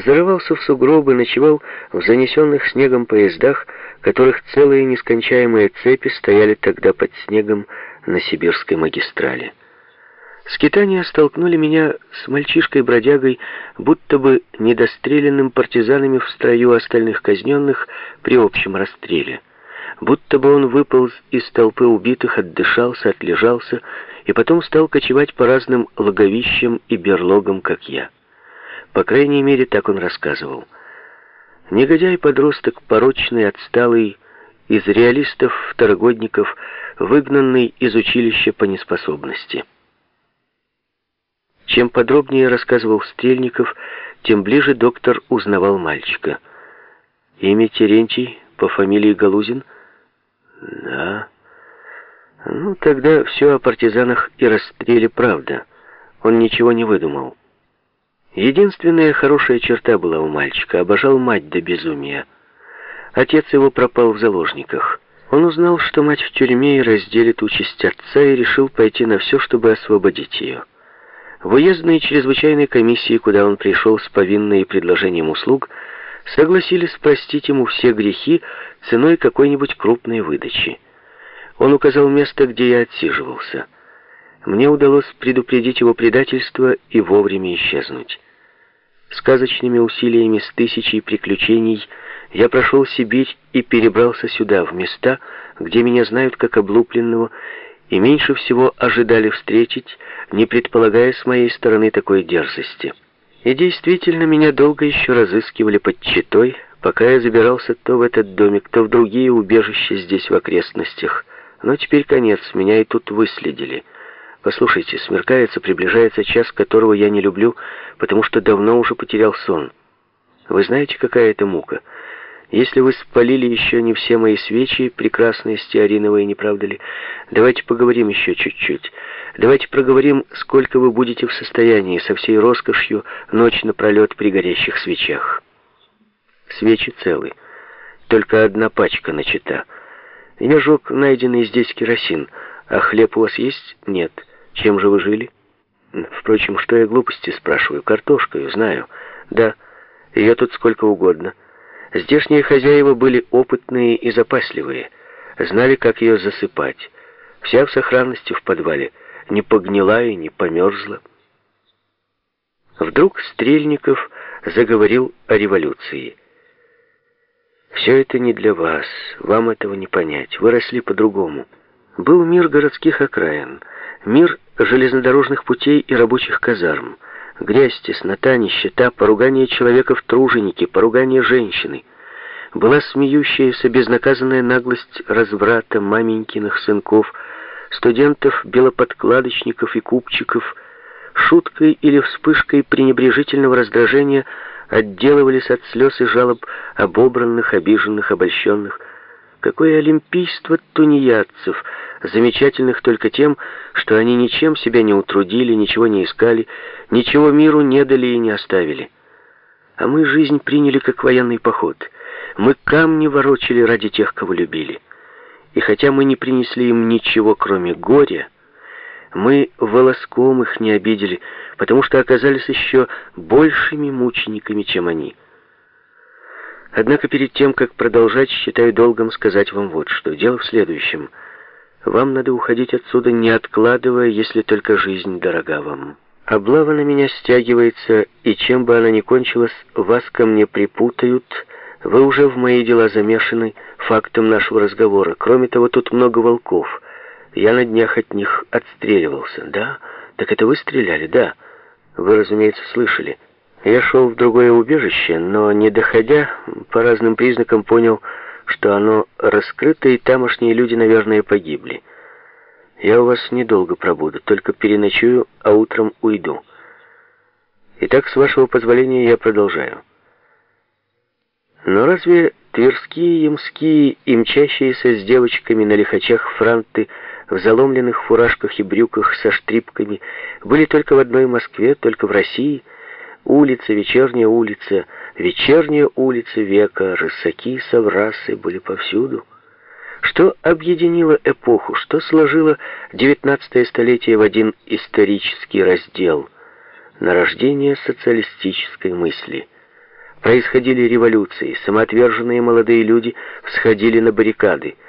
зарывался в сугробы, ночевал в занесенных снегом поездах, которых целые нескончаемые цепи стояли тогда под снегом на сибирской магистрали. Скитания столкнули меня с мальчишкой-бродягой, будто бы недостреленным партизанами в строю остальных казненных при общем расстреле. Будто бы он выполз из толпы убитых, отдышался, отлежался и потом стал кочевать по разным логовищам и берлогам, как я. По крайней мере, так он рассказывал. Негодяй-подросток, порочный, отсталый, из реалистов-второгодников, выгнанный из училища по неспособности. Чем подробнее рассказывал Стрельников, тем ближе доктор узнавал мальчика. Имя Терентий по фамилии Галузин? Да. Ну, тогда все о партизанах и расстреле правда. Он ничего не выдумал. Единственная хорошая черта была у мальчика — обожал мать до безумия. Отец его пропал в заложниках. Он узнал, что мать в тюрьме и разделит участь отца, и решил пойти на все, чтобы освободить ее. В уездной чрезвычайной комиссии, куда он пришел с повинной предложением услуг, согласились простить ему все грехи ценой какой-нибудь крупной выдачи. Он указал место, где я отсиживался — мне удалось предупредить его предательство и вовремя исчезнуть. Сказочными усилиями с тысячей приключений я прошел Сибирь и перебрался сюда, в места, где меня знают как облупленного, и меньше всего ожидали встретить, не предполагая с моей стороны такой дерзости. И действительно, меня долго еще разыскивали под Читой, пока я забирался то в этот домик, то в другие убежища здесь в окрестностях. Но теперь конец, меня и тут выследили — Послушайте, смеркается, приближается час, которого я не люблю, потому что давно уже потерял сон. Вы знаете, какая это мука? Если вы спалили еще не все мои свечи, прекрасные стеариновые, не правда ли? Давайте поговорим еще чуть-чуть. Давайте проговорим, сколько вы будете в состоянии со всей роскошью ночь напролет при горящих свечах. Свечи целы. Только одна пачка начата. Я жег найденный здесь керосин. А хлеб у вас есть? Нет. Чем же вы жили? Впрочем, что я глупости спрашиваю? Картошкой, знаю. Да, ее тут сколько угодно. Здешние хозяева были опытные и запасливые. Знали, как ее засыпать. Вся в сохранности в подвале. Не погнила и не померзла. Вдруг Стрельников заговорил о революции. «Все это не для вас, вам этого не понять. Вы росли по-другому. Был мир городских окраин, мир железнодорожных путей и рабочих казарм. Грязь, теснота, нищета, поругание человека в труженике, поругание женщины. Была смеющаяся безнаказанная наглость разврата маменькиных сынков, студентов, белоподкладочников и купчиков, шуткой или вспышкой пренебрежительного раздражения отделывались от слез и жалоб обобранных, обиженных, обольщенных. Какое олимпийство тунеядцев — замечательных только тем, что они ничем себя не утрудили, ничего не искали, ничего миру не дали и не оставили. А мы жизнь приняли как военный поход. Мы камни ворочали ради тех, кого любили. И хотя мы не принесли им ничего, кроме горя, мы волоском их не обидели, потому что оказались еще большими мучениками, чем они. Однако перед тем, как продолжать, считаю долгом сказать вам вот что. Дело в следующем — вам надо уходить отсюда, не откладывая, если только жизнь дорога вам. Облава на меня стягивается, и чем бы она ни кончилась, вас ко мне припутают. Вы уже в мои дела замешаны фактом нашего разговора. Кроме того, тут много волков. Я на днях от них отстреливался. Да? Так это вы стреляли? Да. Вы, разумеется, слышали. Я шел в другое убежище, но, не доходя, по разным признакам понял, что оно раскрыто, и тамошние люди, наверное, погибли. Я у вас недолго пробуду, только переночую, а утром уйду. Итак, с вашего позволения, я продолжаю. Но разве тверские, ямские и мчащиеся с девочками на лихачах франты в заломленных фуражках и брюках со штрипками были только в одной Москве, только в России – Улица, вечерняя улица, вечерняя улица века, рысаки, соврасы были повсюду. Что объединило эпоху, что сложило девятнадцатое столетие в один исторический раздел — на рождение социалистической мысли. Происходили революции, самоотверженные молодые люди всходили на баррикады.